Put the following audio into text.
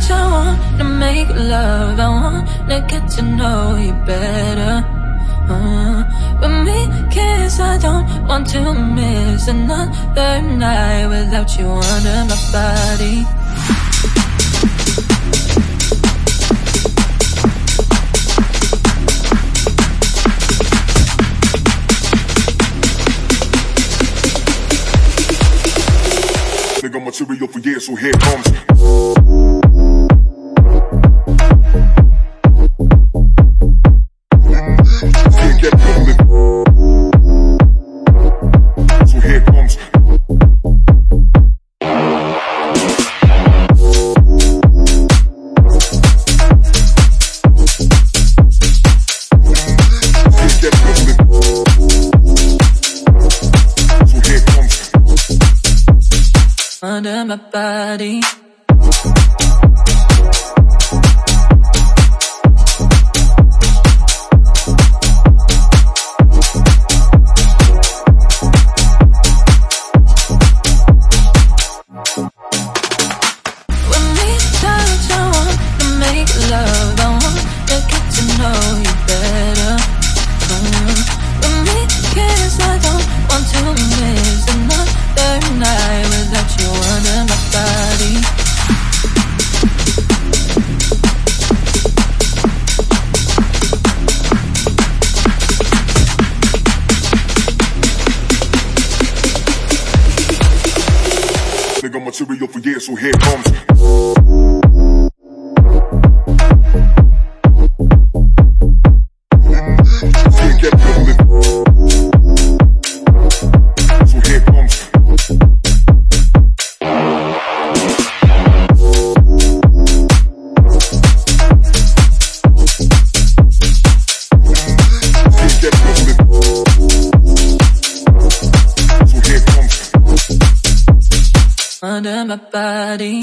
touch, I wanna make love. I wanna get to know you better. Uh, with me, kiss, I don't want to miss another night without you under my body. Nigga material for years, so here comes. Under my body. Material for years, so here comes. Under my body.